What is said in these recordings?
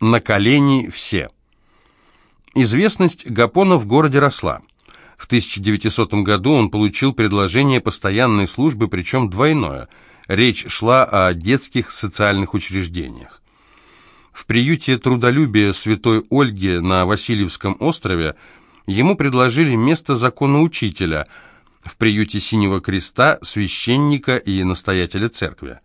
На колени все. Известность Гапона в городе росла. В 1900 году он получил предложение постоянной службы, причем двойное. Речь шла о детских социальных учреждениях. В приюте трудолюбия Святой Ольги на Васильевском острове ему предложили место законоучителя, в приюте Синего Креста священника и настоятеля церкви.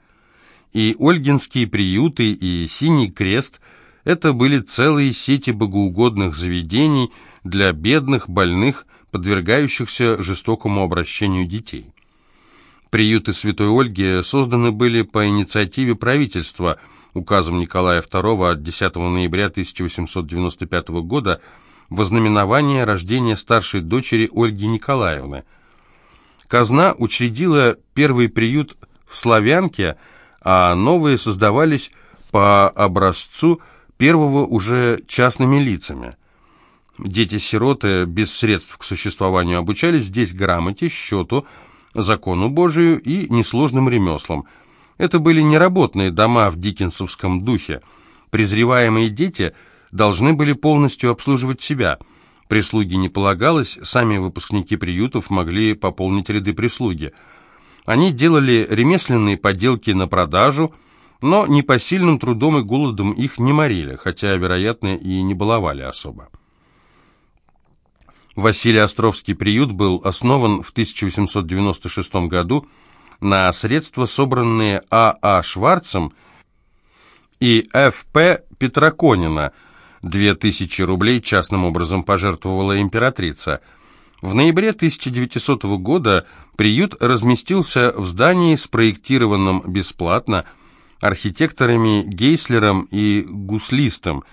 И Ольгинские приюты, и Синий Крест – это были целые сети богоугодных заведений для бедных, больных, подвергающихся жестокому обращению детей. Приюты Святой Ольги созданы были по инициативе правительства – указом Николая II от 10 ноября 1895 года во знаменование рождения старшей дочери Ольги Николаевны. Казна учредила первый приют в Славянке, а новые создавались по образцу первого уже частными лицами. Дети-сироты без средств к существованию обучались здесь грамоте, счету, закону Божию и несложным ремеслам – это были неработные дома в диккенсовском духе. Презреваемые дети должны были полностью обслуживать себя. Прислуги не полагалось, сами выпускники приютов могли пополнить ряды прислуги. Они делали ремесленные поделки на продажу, но непосильным трудом и голодом их не морили, хотя, вероятно, и не баловали особо. Василий Островский приют был основан в 1896 году на средства, собранные А.А. А Шварцем и Ф.П. Петраконина. 2000 рублей частным образом пожертвовала императрица. В ноябре 1900 года приют разместился в здании, спроектированном бесплатно архитекторами Гейслером и Гуслистом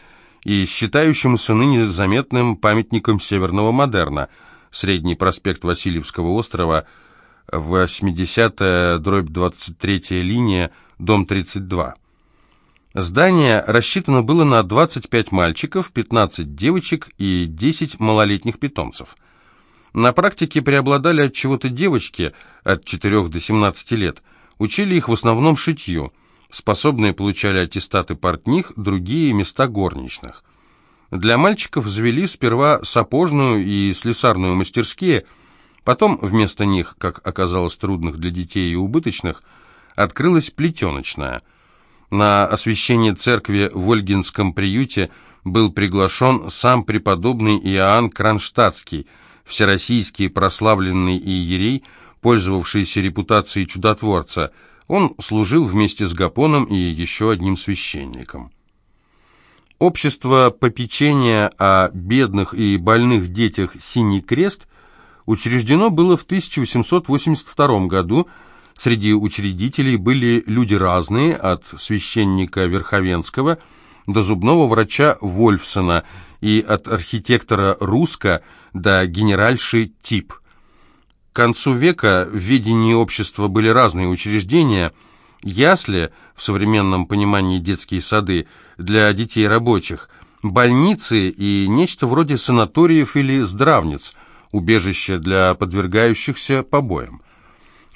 и считающимся ныне заметным памятником северного модерна. Средний проспект Васильевского острова – 80-я, дробь 23 линия, дом 32. Здание рассчитано было на 25 мальчиков, 15 девочек и 10 малолетних питомцев. На практике преобладали от чего-то девочки от 4 до 17 лет. Учили их в основном шитью. Способные получали аттестаты портних, другие – места горничных. Для мальчиков завели сперва сапожную и слесарную мастерские – Потом вместо них, как оказалось трудных для детей и убыточных, открылась плетеночная. На освящение церкви в Ольгинском приюте был приглашен сам преподобный Иоанн Кронштадтский, всероссийский прославленный иерей, пользовавшийся репутацией чудотворца. Он служил вместе с Гапоном и еще одним священником. Общество попечения о бедных и больных детях «Синий крест» учреждено было в 1882 году. Среди учредителей были люди разные, от священника Верховенского до зубного врача Вольфсона и от архитектора Руска до генеральши Тип. К концу века в ведении общества были разные учреждения, ясли, в современном понимании детские сады, для детей рабочих, больницы и нечто вроде санаториев или здравниц – убежище для подвергающихся побоям.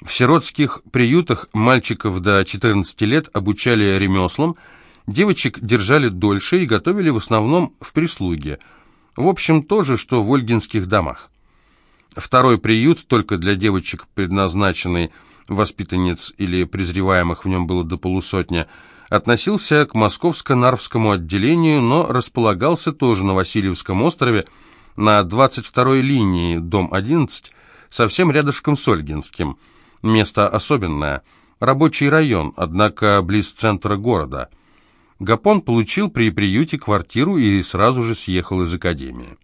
В сиротских приютах мальчиков до 14 лет обучали ремеслам, девочек держали дольше и готовили в основном в прислуге. В общем, то же, что в ольгинских домах. Второй приют, только для девочек предназначенный, воспитанниц или презреваемых в нем было до полусотня, относился к московско-нарвскому отделению, но располагался тоже на Васильевском острове, на 22-й линии, дом 11, совсем рядышком с Ольгинским. Место особенное. Рабочий район, однако близ центра города. Гапон получил при приюте квартиру и сразу же съехал из академии.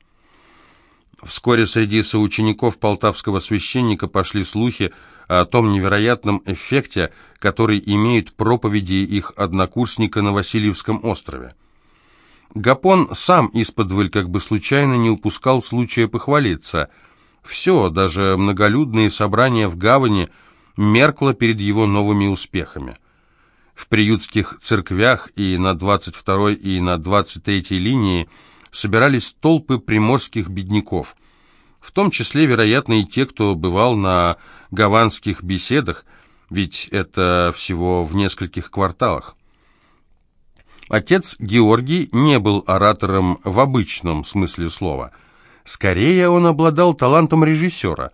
Вскоре среди соучеников полтавского священника пошли слухи о том невероятном эффекте, который имеют проповеди их однокурсника на Васильевском острове. Гапон сам исподволь как бы случайно не упускал случая похвалиться. Все, даже многолюдные собрания в гавани, меркло перед его новыми успехами. В приютских церквях и на 22-й и на 23-й линии собирались толпы приморских бедняков, в том числе, вероятно, и те, кто бывал на гаванских беседах, ведь это всего в нескольких кварталах. Отец Георгий не был оратором в обычном смысле слова. Скорее, он обладал талантом режиссера.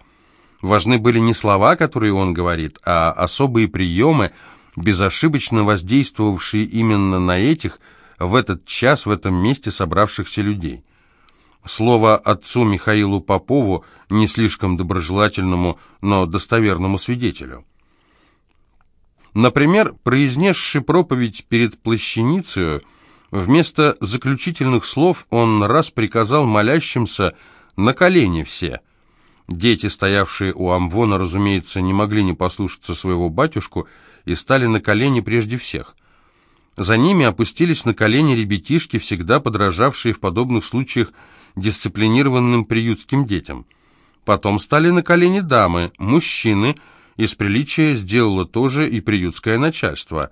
Важны были не слова, которые он говорит, а особые приемы, безошибочно воздействовавшие именно на этих, в этот час в этом месте собравшихся людей. Слово отцу Михаилу Попову, не слишком доброжелательному, но достоверному свидетелю. Например, произнесший проповедь перед плащаницей, вместо заключительных слов он раз приказал молящимся «на колени все». Дети, стоявшие у Амвона, разумеется, не могли не послушаться своего батюшку и стали на колени прежде всех – за ними опустились на колени ребятишки, всегда подражавшие в подобных случаях дисциплинированным приютским детям. Потом стали на колени дамы, мужчины, из приличия сделало то же и приютское начальство.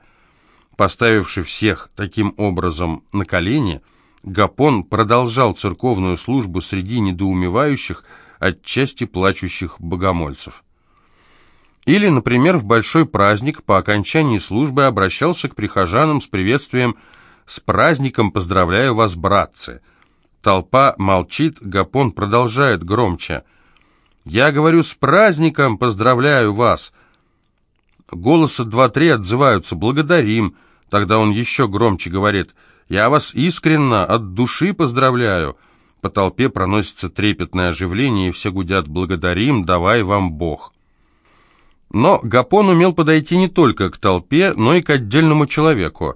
Поставивши всех таким образом на колени, Гапон продолжал церковную службу среди недоумевающих, отчасти плачущих богомольцев. Или, например, в большой праздник по окончании службы обращался к прихожанам с приветствием «С праздником поздравляю вас, братцы!» Толпа молчит, Гапон продолжает громче. «Я говорю, с праздником поздравляю вас!» Голоса два-три отзываются «Благодарим!» Тогда он еще громче говорит «Я вас искренно, от души поздравляю!» По толпе проносится трепетное оживление, и все гудят «Благодарим! Давай вам Бог!» Но Гапон умел подойти не только к толпе, но и к отдельному человеку.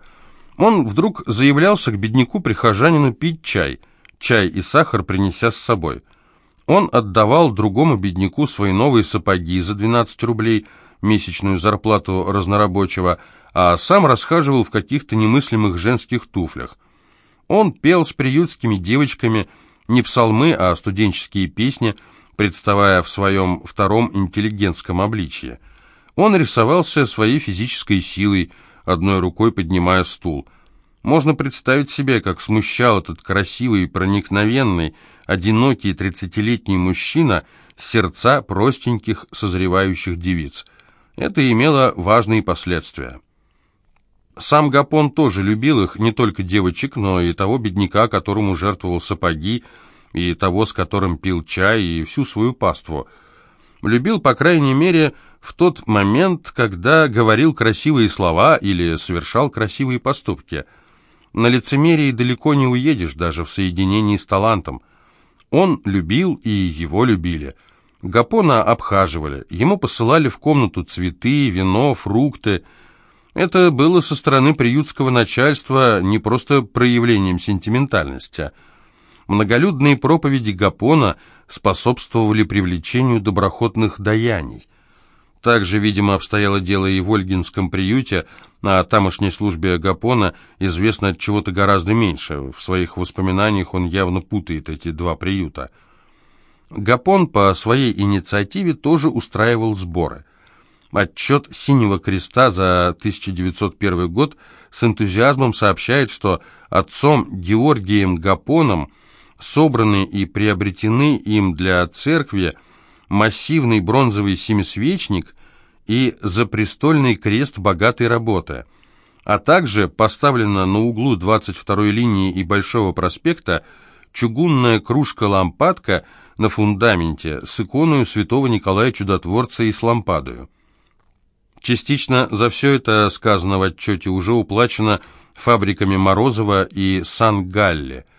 Он вдруг заявлялся к бедняку-прихожанину пить чай, чай и сахар принеся с собой. Он отдавал другому бедняку свои новые сапоги за 12 рублей, месячную зарплату разнорабочего, а сам расхаживал в каких-то немыслимых женских туфлях. Он пел с приютскими девочками не псалмы, а студенческие песни, представая в своем втором интеллигентском обличье. Он рисовался своей физической силой, одной рукой поднимая стул. Можно представить себе, как смущал этот красивый, проникновенный, одинокий тридцатилетний мужчина сердца простеньких, созревающих девиц. Это имело важные последствия. Сам Гапон тоже любил их, не только девочек, но и того бедняка, которому жертвовал сапоги, и того, с которым пил чай, и всю свою паству. Любил, по крайней мере, в тот момент, когда говорил красивые слова или совершал красивые поступки. На лицемерии далеко не уедешь, даже в соединении с талантом. Он любил, и его любили. Гапона обхаживали, ему посылали в комнату цветы, вино, фрукты. Это было со стороны приютского начальства не просто проявлением сентиментальности. Многолюдные проповеди Гапона способствовали привлечению доброхотных даяний. Также, видимо, обстояло дело и в Ольгинском приюте, а о тамошней службе Агапона известно от чего-то гораздо меньше. В своих воспоминаниях он явно путает эти два приюта. Гапон по своей инициативе тоже устраивал сборы. Отчет «Синего креста» за 1901 год с энтузиазмом сообщает, что отцом Георгием Гапоном собраны и приобретены им для церкви массивный бронзовый семисвечник и запрестольный крест богатой работы, а также поставлена на углу 22-й линии и Большого проспекта чугунная кружка-лампадка на фундаменте с иконой святого Николая Чудотворца и с лампадою. Частично за все это сказано в отчете уже уплачено фабриками Морозова и Сан-Галле –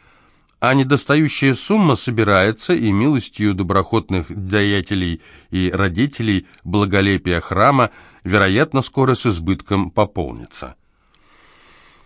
а недостающая сумма собирается и милостью доброхотных даятелей и родителей благолепия храма, вероятно, скоро с избытком пополнится.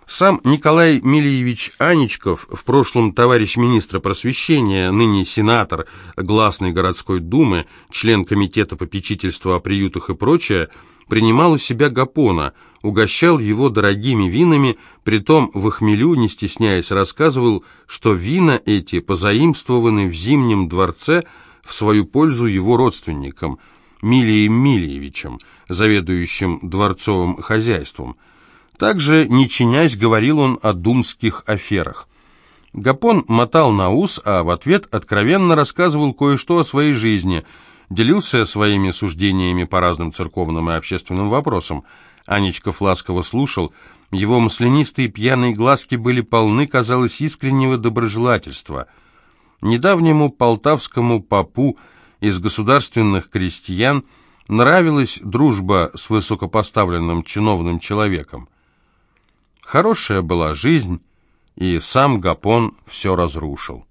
Сам Николай Милиевич Аничков, в прошлом товарищ министра просвещения, ныне сенатор Гласной городской думы, член комитета попечительства о приютах и прочее, принимал у себя Гапона, угощал его дорогими винами, притом в хмелю, не стесняясь, рассказывал, что вина эти позаимствованы в Зимнем дворце в свою пользу его родственникам, Милием Мильевичем, заведующим дворцовым хозяйством. Также, не чинясь, говорил он о думских аферах. Гапон мотал на ус, а в ответ откровенно рассказывал кое-что о своей жизни – делился своими суждениями по разным церковным и общественным вопросам. Анечка ласково слушал, Его маслянистые пьяные глазки были полны, казалось, искреннего доброжелательства. Недавнему полтавскому попу из государственных крестьян нравилась дружба с высокопоставленным чиновным человеком. Хорошая была жизнь, и сам Гапон все разрушил.